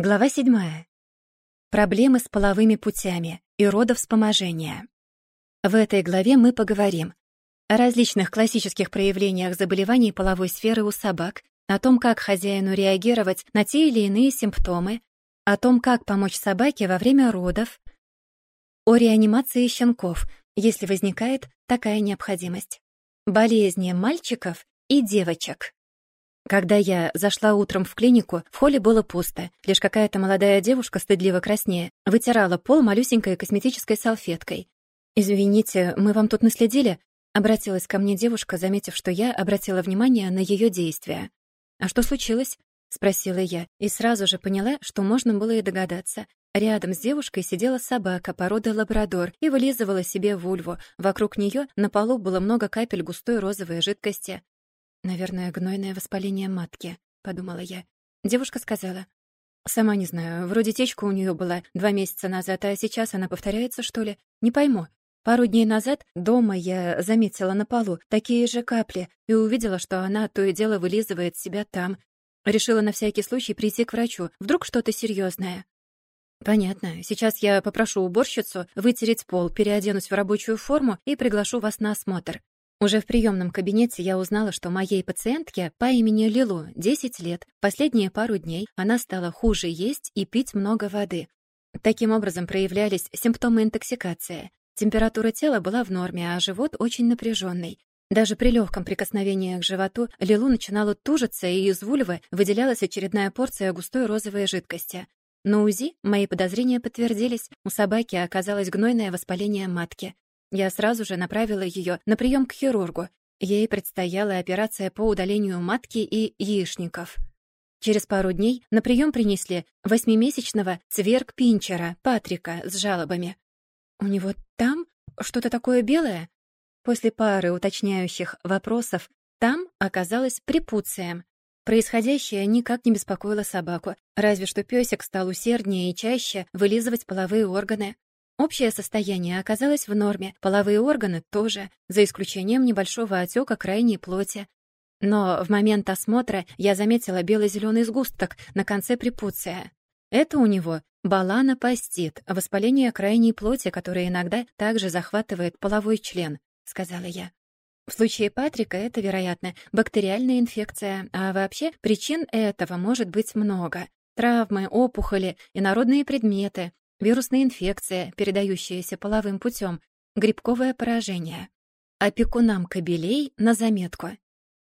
Глава 7. Проблемы с половыми путями и родовспоможение. В этой главе мы поговорим о различных классических проявлениях заболеваний половой сферы у собак, о том, как хозяину реагировать на те или иные симптомы, о том, как помочь собаке во время родов, о реанимации щенков, если возникает такая необходимость, болезни мальчиков и девочек. Когда я зашла утром в клинику, в холле было пусто. Лишь какая-то молодая девушка, стыдливо краснее, вытирала пол малюсенькой косметической салфеткой. «Извините, мы вам тут наследили?» Обратилась ко мне девушка, заметив, что я обратила внимание на ее действия. «А что случилось?» — спросила я, и сразу же поняла, что можно было и догадаться. Рядом с девушкой сидела собака породы лабрадор и вылизывала себе вульву. Вокруг нее на полу было много капель густой розовой жидкости. «Наверное, гнойное воспаление матки», — подумала я. Девушка сказала. «Сама не знаю, вроде течка у нее была два месяца назад, а сейчас она повторяется, что ли? Не пойму. Пару дней назад дома я заметила на полу такие же капли и увидела, что она то и дело вылизывает себя там. Решила на всякий случай прийти к врачу. Вдруг что-то серьезное. «Понятно. Сейчас я попрошу уборщицу вытереть пол, переоденусь в рабочую форму и приглашу вас на осмотр. Уже в приемном кабинете я узнала, что моей пациентке по имени Лилу 10 лет. Последние пару дней она стала хуже есть и пить много воды. Таким образом проявлялись симптомы интоксикации. Температура тела была в норме, а живот очень напряженный. Даже при легком прикосновении к животу Лилу начинала тужиться, и из вульвы выделялась очередная порция густой розовой жидкости. На УЗИ мои подозрения подтвердились. У собаки оказалось гнойное воспаление матки. Я сразу же направила ее на прием к хирургу. Ей предстояла операция по удалению матки и яичников. Через пару дней на прием принесли восьмимесячного цверг-пинчера Патрика с жалобами. «У него там что-то такое белое?» После пары уточняющих вопросов там оказалось препуцием. Происходящее никак не беспокоило собаку, разве что песик стал усерднее и чаще вылизывать половые органы. Общее состояние оказалось в норме, половые органы тоже, за исключением небольшого отека крайней плоти. Но в момент осмотра я заметила бело-зеленый сгусток на конце препуция. Это у него баланопастит, воспаление крайней плоти, которое иногда также захватывает половой член, сказала я. В случае Патрика это, вероятно, бактериальная инфекция, а вообще причин этого может быть много. Травмы, опухоли, инородные предметы, вирусная инфекция, передающаяся половым путем, грибковое поражение. Опекунам кобелей на заметку.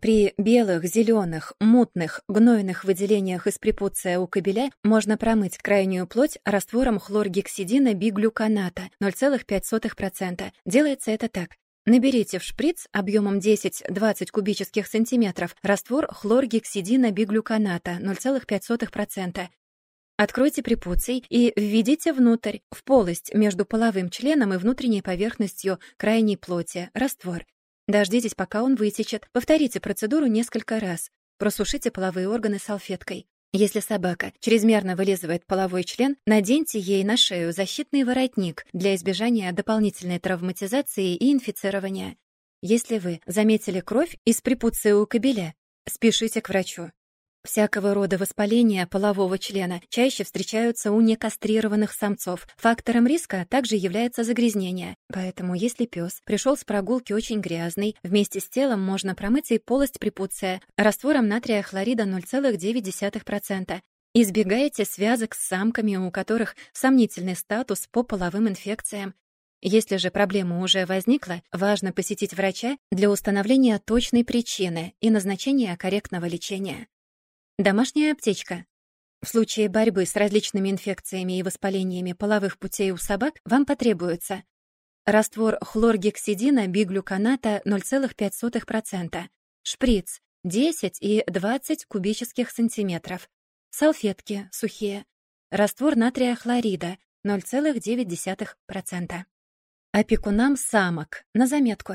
При белых, зеленых, мутных, гнойных выделениях из препуция у кобеля можно промыть крайнюю плоть раствором хлоргексидина биглюканата 0,5%. Делается это так. Наберите в шприц объемом 10-20 кубических сантиметров раствор хлоргексидина биглюканата 0,5%. Откройте препуций и введите внутрь, в полость между половым членом и внутренней поверхностью крайней плоти, раствор. Дождитесь, пока он вытечет. Повторите процедуру несколько раз. Просушите половые органы салфеткой. Если собака чрезмерно вылизывает половой член, наденьте ей на шею защитный воротник для избежания дополнительной травматизации и инфицирования. Если вы заметили кровь из препуция у кобеля, спешите к врачу. Всякого рода воспаления полового члена чаще встречаются у некастрированных самцов. Фактором риска также является загрязнение. Поэтому, если пес пришел с прогулки очень грязный, вместе с телом можно промыть и полость препуция раствором натрия хлорида 0,9%. Избегайте связок с самками, у которых сомнительный статус по половым инфекциям. Если же проблема уже возникла, важно посетить врача для установления точной причины и назначения корректного лечения. Домашняя аптечка. В случае борьбы с различными инфекциями и воспалениями половых путей у собак вам потребуется раствор хлоргексидина биглюканата 0,5%, шприц 10 и 20 кубических сантиметров, салфетки сухие, раствор натрия хлорида 0,9%. Опекунам самок на заметку.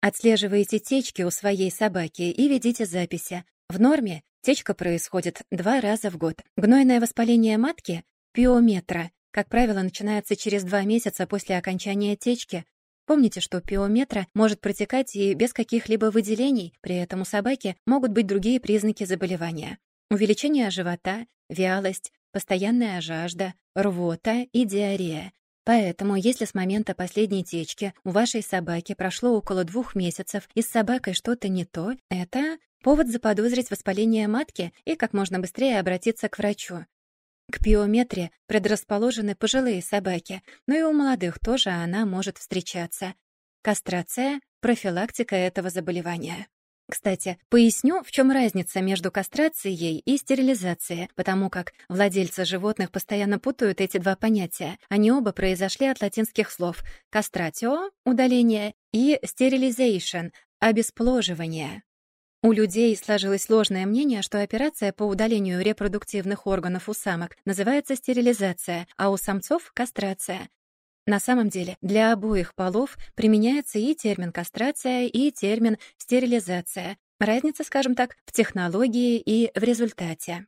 Отслеживайте течки у своей собаки и ведите записи. В норме Течка происходит два раза в год. Гнойное воспаление матки, пиометра, как правило, начинается через два месяца после окончания течки. Помните, что пиометра может протекать и без каких-либо выделений, при этом у собаки могут быть другие признаки заболевания. Увеличение живота, вялость, постоянная жажда, рвота и диарея. Поэтому, если с момента последней течки у вашей собаки прошло около двух месяцев и с собакой что-то не то, это повод заподозрить воспаление матки и как можно быстрее обратиться к врачу. К пиометре предрасположены пожилые собаки, но и у молодых тоже она может встречаться. Кастрация — профилактика этого заболевания. Кстати, поясню, в чем разница между кастрацией и стерилизацией, потому как владельцы животных постоянно путают эти два понятия. Они оба произошли от латинских слов «кастратио» — удаление и «стерилизейшн» — обеспложивание. У людей сложилось сложное мнение, что операция по удалению репродуктивных органов у самок называется стерилизация, а у самцов — кастрация. На самом деле, для обоих полов применяется и термин кастрация, и термин стерилизация. Разница, скажем так, в технологии и в результате.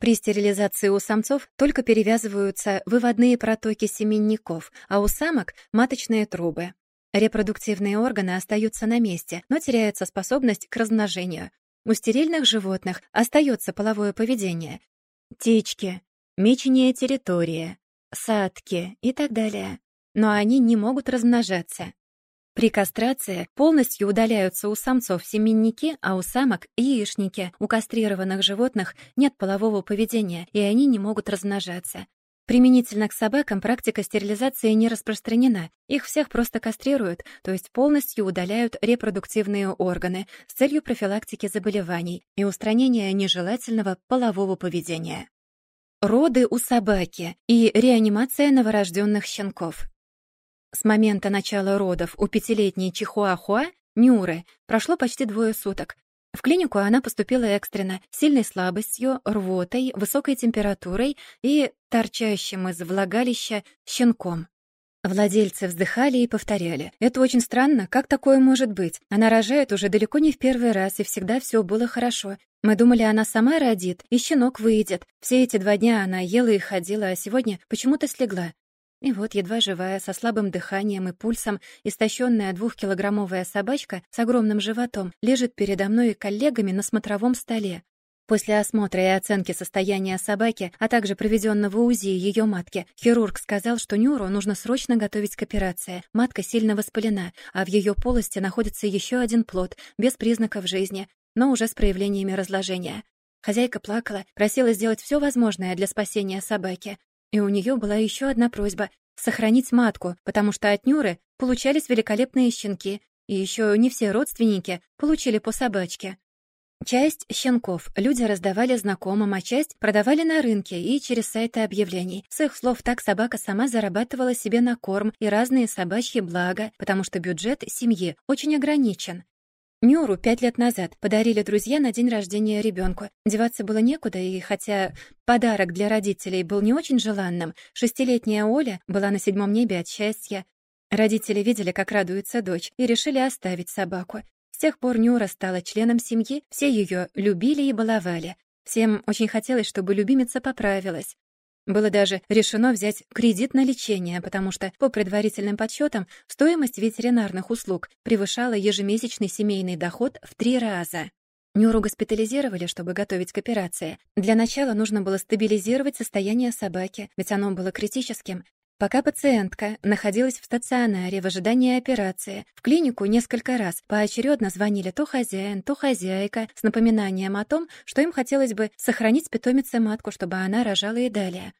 При стерилизации у самцов только перевязываются выводные протоки семенников, а у самок — маточные трубы. Репродуктивные органы остаются на месте, но теряется способность к размножению. У стерильных животных остается половое поведение. Течки, мечение территории, садки и так далее. Но они не могут размножаться. При кастрации полностью удаляются у самцов семенники, а у самок — яичники. У кастрированных животных нет полового поведения, и они не могут размножаться. Применительно к собакам практика стерилизации не распространена. Их всех просто кастрируют, то есть полностью удаляют репродуктивные органы с целью профилактики заболеваний и устранения нежелательного полового поведения. Роды у собаки и реанимация новорожденных щенков. С момента начала родов у пятилетней чихуахуа Нюры прошло почти двое суток, в клинику она поступила экстренно, сильной слабостью, рвотой, высокой температурой и торчащим из влагалища щенком. Владельцы вздыхали и повторяли. «Это очень странно. Как такое может быть? Она рожает уже далеко не в первый раз, и всегда все было хорошо. Мы думали, она сама родит, и щенок выйдет. Все эти два дня она ела и ходила, а сегодня почему-то слегла. И вот, едва живая, со слабым дыханием и пульсом, истощенная двухкилограммовая собачка с огромным животом лежит передо мной и коллегами на смотровом столе. После осмотра и оценки состояния собаки, а также проведенного УЗИ ее матки, хирург сказал, что Нюру нужно срочно готовить к операции. Матка сильно воспалена, а в ее полости находится еще один плод, без признаков жизни, но уже с проявлениями разложения. Хозяйка плакала, просила сделать все возможное для спасения собаки. И у нее была еще одна просьба — сохранить матку, потому что от Нюры получались великолепные щенки, и еще не все родственники получили по собачке. Часть щенков люди раздавали знакомым, а часть продавали на рынке и через сайты объявлений. С их слов, так собака сама зарабатывала себе на корм и разные собачьи блага, потому что бюджет семьи очень ограничен. Нюру пять лет назад подарили друзья на день рождения ребенку. Деваться было некуда, и хотя подарок для родителей был не очень желанным, шестилетняя Оля была на седьмом небе от счастья. Родители видели, как радуется дочь, и решили оставить собаку. С тех пор Нюра стала членом семьи, все ее любили и баловали. Всем очень хотелось, чтобы любимица поправилась. Было даже решено взять кредит на лечение, потому что, по предварительным подсчетам, стоимость ветеринарных услуг превышала ежемесячный семейный доход в три раза. Нюру госпитализировали, чтобы готовить к операции. Для начала нужно было стабилизировать состояние собаки, ведь оно было критическим. Пока пациентка находилась в стационаре в ожидании операции, в клинику несколько раз поочередно звонили то хозяин, то хозяйка с напоминанием о том, что им хотелось бы сохранить питомице матку, чтобы она рожала и далее.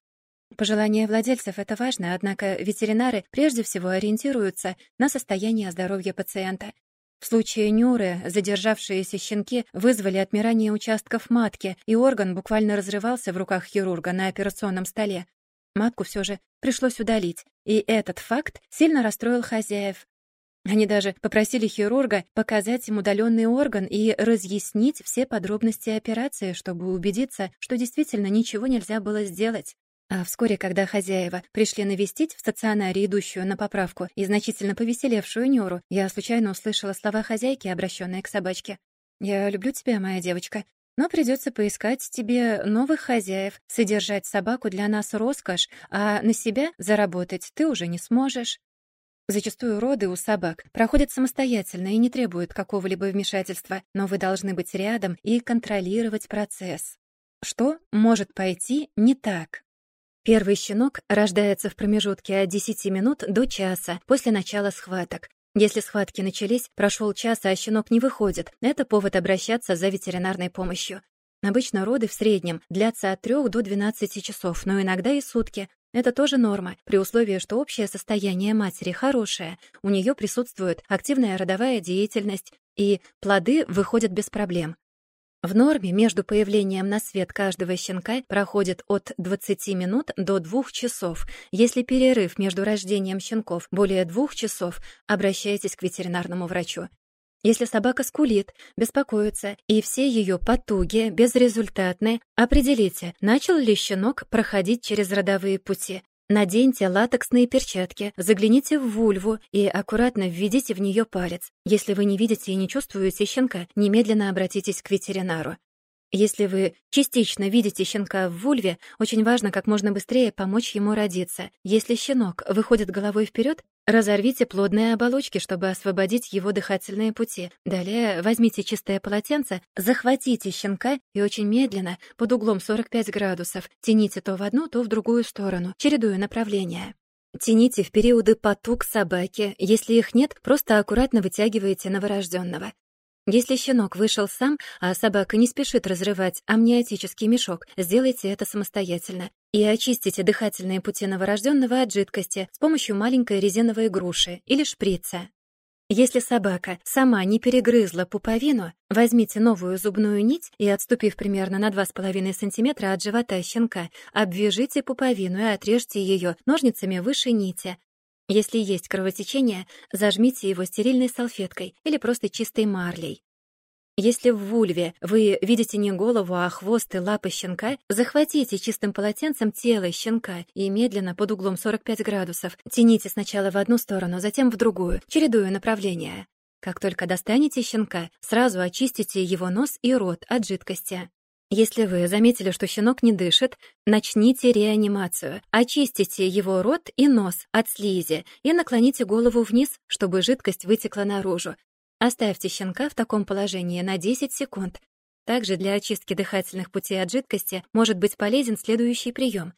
Пожелания владельцев — это важно, однако ветеринары прежде всего ориентируются на состояние здоровья пациента. В случае Нюры задержавшиеся щенки вызвали отмирание участков матки, и орган буквально разрывался в руках хирурга на операционном столе. Матку все же пришлось удалить, и этот факт сильно расстроил хозяев. Они даже попросили хирурга показать им удаленный орган и разъяснить все подробности операции, чтобы убедиться, что действительно ничего нельзя было сделать. А вскоре, когда хозяева пришли навестить в стационаре идущую на поправку и значительно повеселевшую Нюру, я случайно услышала слова хозяйки, обращенные к собачке. «Я люблю тебя, моя девочка, но придется поискать тебе новых хозяев. Содержать собаку для нас роскошь, а на себя заработать ты уже не сможешь. Зачастую роды у собак проходят самостоятельно и не требуют какого-либо вмешательства, но вы должны быть рядом и контролировать процесс. Что может пойти не так? Первый щенок рождается в промежутке от 10 минут до часа после начала схваток. Если схватки начались, прошел час, а щенок не выходит, это повод обращаться за ветеринарной помощью. Обычно роды в среднем длятся от 3 до 12 часов, но иногда и сутки. Это тоже норма, при условии, что общее состояние матери хорошее, у нее присутствует активная родовая деятельность, и плоды выходят без проблем. В норме между появлением на свет каждого щенка проходит от 20 минут до 2 часов. Если перерыв между рождением щенков более 2 часов, обращайтесь к ветеринарному врачу. Если собака скулит, беспокоится, и все ее потуги безрезультатны, определите, начал ли щенок проходить через родовые пути. Наденьте латексные перчатки, загляните в вульву и аккуратно введите в нее палец. Если вы не видите и не чувствуете щенка, немедленно обратитесь к ветеринару. Если вы частично видите щенка в вульве, очень важно как можно быстрее помочь ему родиться. Если щенок выходит головой вперед, разорвите плодные оболочки, чтобы освободить его дыхательные пути. Далее возьмите чистое полотенце, захватите щенка и очень медленно, под углом 45 градусов, тяните то в одну, то в другую сторону, чередуя направления. Тяните в периоды потуг собаки. Если их нет, просто аккуратно вытягивайте новорожденного. Если щенок вышел сам, а собака не спешит разрывать амниотический мешок, сделайте это самостоятельно. И очистите дыхательные пути новорожденного от жидкости с помощью маленькой резиновой груши или шприца. Если собака сама не перегрызла пуповину, возьмите новую зубную нить и, отступив примерно на 2,5 см от живота щенка, обвяжите пуповину и отрежьте ее ножницами выше нити, если есть кровотечение, зажмите его стерильной салфеткой или просто чистой марлей. Если в вульве вы видите не голову, а хвост и лапы щенка, захватите чистым полотенцем тело щенка и медленно под углом 45 градусов тяните сначала в одну сторону, затем в другую, чередуя направления. Как только достанете щенка, сразу очистите его нос и рот от жидкости. Если вы заметили, что щенок не дышит, начните реанимацию. Очистите его рот и нос от слизи и наклоните голову вниз, чтобы жидкость вытекла наружу. Оставьте щенка в таком положении на 10 секунд. Также для очистки дыхательных путей от жидкости может быть полезен следующий прием.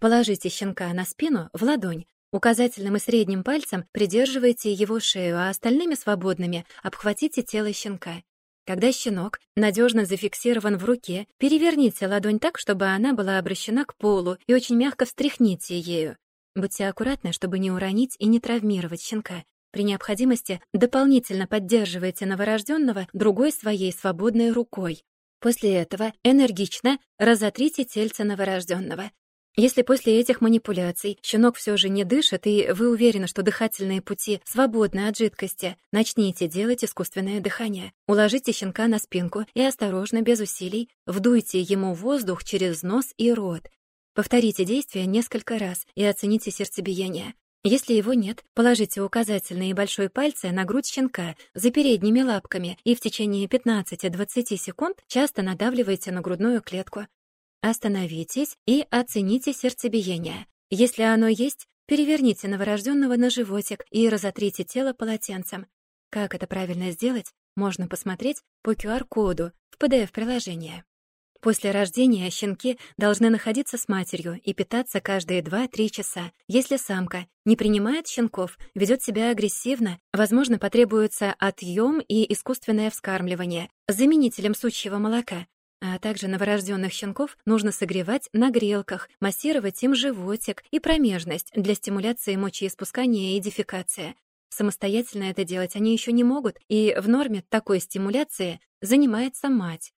Положите щенка на спину в ладонь, Указательным и средним пальцем придерживайте его шею, а остальными свободными обхватите тело щенка. Когда щенок надежно зафиксирован в руке, переверните ладонь так, чтобы она была обращена к полу, и очень мягко встряхните ею. Будьте аккуратны, чтобы не уронить и не травмировать щенка. При необходимости дополнительно поддерживайте новорожденного другой своей свободной рукой. После этого энергично разотрите тельце новорожденного. Если после этих манипуляций щенок все же не дышит, и вы уверены, что дыхательные пути свободны от жидкости, начните делать искусственное дыхание. Уложите щенка на спинку и осторожно, без усилий, вдуйте ему воздух через нос и рот. Повторите действие несколько раз и оцените сердцебиение. Если его нет, положите указательный и большой пальцы на грудь щенка за передними лапками и в течение 15-20 секунд часто надавливайте на грудную клетку. Остановитесь и оцените сердцебиение. Если оно есть, переверните новорожденного на животик и разотрите тело полотенцем. Как это правильно сделать, можно посмотреть по QR-коду в PDF-приложении. После рождения щенки должны находиться с матерью и питаться каждые 2-3 часа. Если самка не принимает щенков, ведет себя агрессивно, возможно, потребуется отъем и искусственное вскармливание заменителем сучьего молока, а также новорожденных щенков нужно согревать на грелках, массировать им животик и промежность для стимуляции мочеиспускания и дефекации. Самостоятельно это делать они еще не могут, и в норме такой стимуляции занимается мать.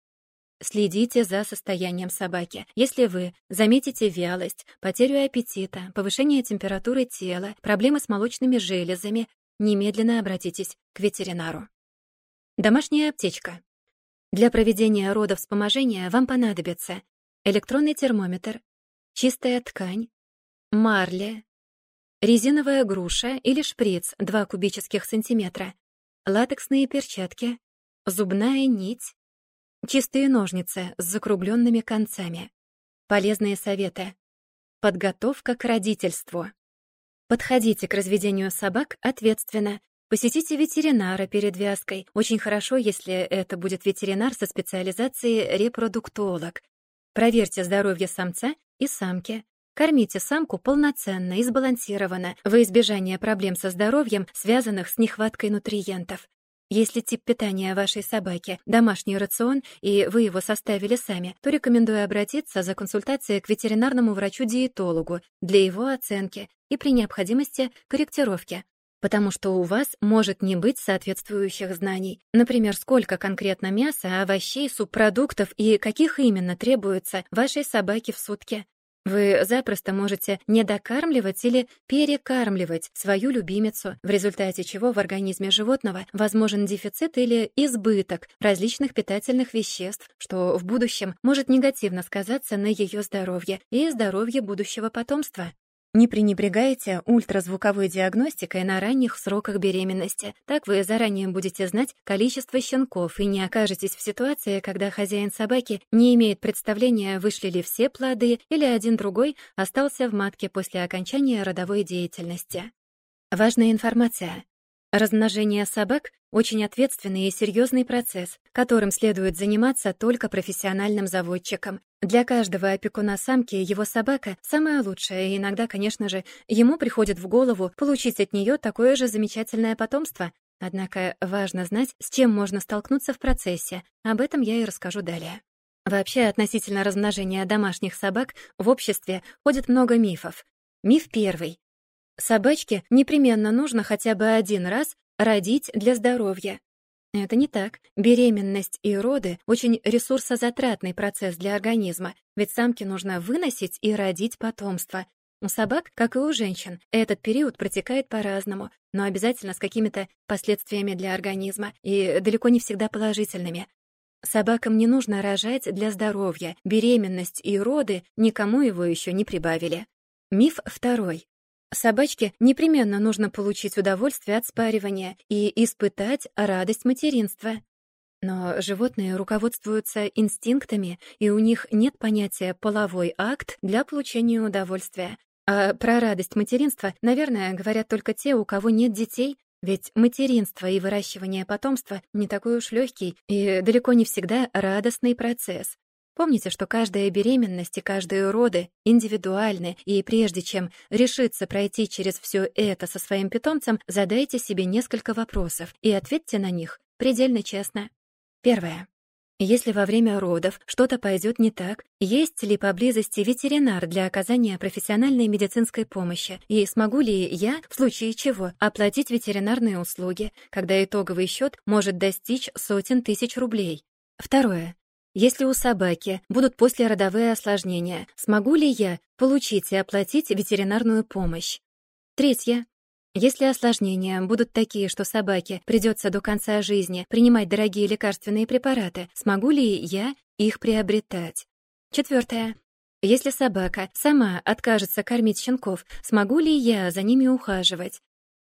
Следите за состоянием собаки. Если вы заметите вялость, потерю аппетита, повышение температуры тела, проблемы с молочными железами, немедленно обратитесь к ветеринару. Домашняя аптечка. Для проведения родовспоможения вам понадобится электронный термометр, чистая ткань, марля, резиновая груша или шприц 2 кубических сантиметра, латексные перчатки, зубная нить, чистые ножницы с закругленными концами. Полезные советы. Подготовка к родительству. Подходите к разведению собак ответственно, Посетите ветеринара перед вязкой. Очень хорошо, если это будет ветеринар со специализацией репродуктолог. Проверьте здоровье самца и самки. Кормите самку полноценно и сбалансированно, во избежание проблем со здоровьем, связанных с нехваткой нутриентов. Если тип питания вашей собаки – домашний рацион, и вы его составили сами, то рекомендую обратиться за консультацией к ветеринарному врачу-диетологу для его оценки и при необходимости корректировки, потому что у вас может не быть соответствующих знаний. Например, сколько конкретно мяса, овощей, субпродуктов и каких именно требуется вашей собаке в сутки. Вы запросто можете недокармливать или перекармливать свою любимицу, в результате чего в организме животного возможен дефицит или избыток различных питательных веществ, что в будущем может негативно сказаться на ее здоровье и здоровье будущего потомства. Не пренебрегайте ультразвуковой диагностикой на ранних сроках беременности. Так вы заранее будете знать количество щенков и не окажетесь в ситуации, когда хозяин собаки не имеет представления, вышли ли все плоды или один другой остался в матке после окончания родовой деятельности. Важная информация. Размножение собак — очень ответственный и серьезный процесс, которым следует заниматься только профессиональным заводчикам. Для каждого опекуна самки его собака самая лучшая, и иногда, конечно же, ему приходит в голову получить от нее такое же замечательное потомство. Однако важно знать, с чем можно столкнуться в процессе. Об этом я и расскажу далее. Вообще, относительно размножения домашних собак в обществе ходит много мифов. Миф первый. Собачке непременно нужно хотя бы один раз родить для здоровья. Это не так. Беременность и роды — очень ресурсозатратный процесс для организма, ведь самке нужно выносить и родить потомство. У собак, как и у женщин, этот период протекает по-разному, но обязательно с какими-то последствиями для организма и далеко не всегда положительными. Собакам не нужно рожать для здоровья, беременность и роды никому его еще не прибавили. Миф второй. Собачке непременно нужно получить удовольствие от спаривания и испытать радость материнства. Но животные руководствуются инстинктами, и у них нет понятия «половой акт» для получения удовольствия. А про радость материнства, наверное, говорят только те, у кого нет детей, ведь материнство и выращивание потомства не такой уж легкий и далеко не всегда радостный процесс. Помните, что каждая беременность и каждые роды индивидуальны, и прежде чем решиться пройти через все это со своим питомцем, задайте себе несколько вопросов и ответьте на них предельно честно. Первое. Если во время родов что-то пойдет не так, есть ли поблизости ветеринар для оказания профессиональной медицинской помощи, и смогу ли я, в случае чего, оплатить ветеринарные услуги, когда итоговый счет может достичь сотен тысяч рублей? Второе. Если у собаки будут послеродовые осложнения, смогу ли я получить и оплатить ветеринарную помощь? Третье. Если осложнения будут такие, что собаке придется до конца жизни принимать дорогие лекарственные препараты, смогу ли я их приобретать? Четвертое. Если собака сама откажется кормить щенков, смогу ли я за ними ухаживать?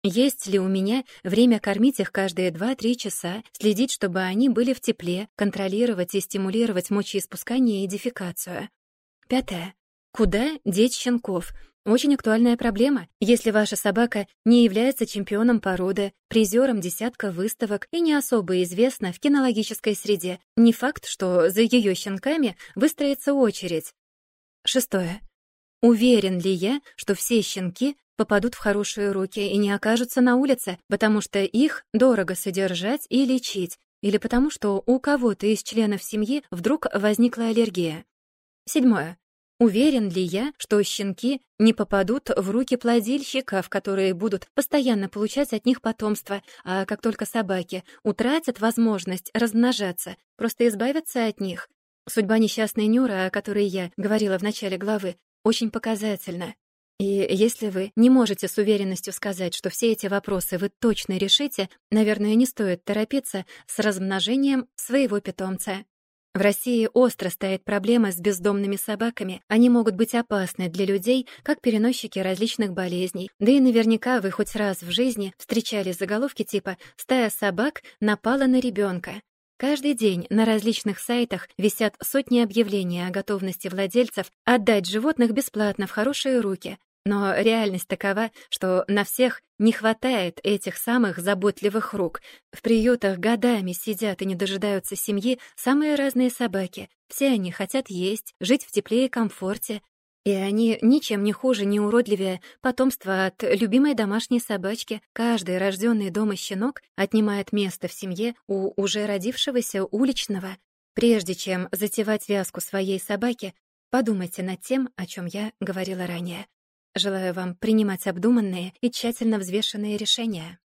Есть ли у меня время кормить их каждые 2-3 часа, следить, чтобы они были в тепле, контролировать и стимулировать мочеиспускание и дефекацию? Пятое. Куда деть щенков? Очень актуальная проблема. Если ваша собака не является чемпионом породы, призером десятка выставок и не особо известна в кинологической среде, не факт, что за ее щенками выстроится очередь. Шестое. Уверен ли я, что все щенки попадут в хорошие руки и не окажутся на улице, потому что их дорого содержать и лечить, или потому что у кого-то из членов семьи вдруг возникла аллергия. Седьмое. Уверен ли я, что щенки не попадут в руки плодильщиков, которые будут постоянно получать от них потомство, а как только собаки утратят возможность размножаться, просто избавятся от них? Судьба несчастной Нюра, о которой я говорила в начале главы, очень показательна. И если вы не можете с уверенностью сказать, что все эти вопросы вы точно решите, наверное, не стоит торопиться с размножением своего питомца. В России остро стоит проблема с бездомными собаками. Они могут быть опасны для людей, как переносчики различных болезней. Да и наверняка вы хоть раз в жизни встречали заголовки типа «Стая собак напала на ребенка». Каждый день на различных сайтах висят сотни объявлений о готовности владельцев отдать животных бесплатно в хорошие руки. Но реальность такова, что на всех не хватает этих самых заботливых рук. В приютах годами сидят и не дожидаются семьи самые разные собаки. Все они хотят есть, жить в тепле и комфорте. И они ничем не хуже, не уродливее потомства от любимой домашней собачки. Каждый рожденный дома щенок отнимает место в семье у уже родившегося уличного. Прежде чем затевать вязку своей собаки, подумайте над тем, о чем я говорила ранее. Желаю вам принимать обдуманные и тщательно взвешенные решения.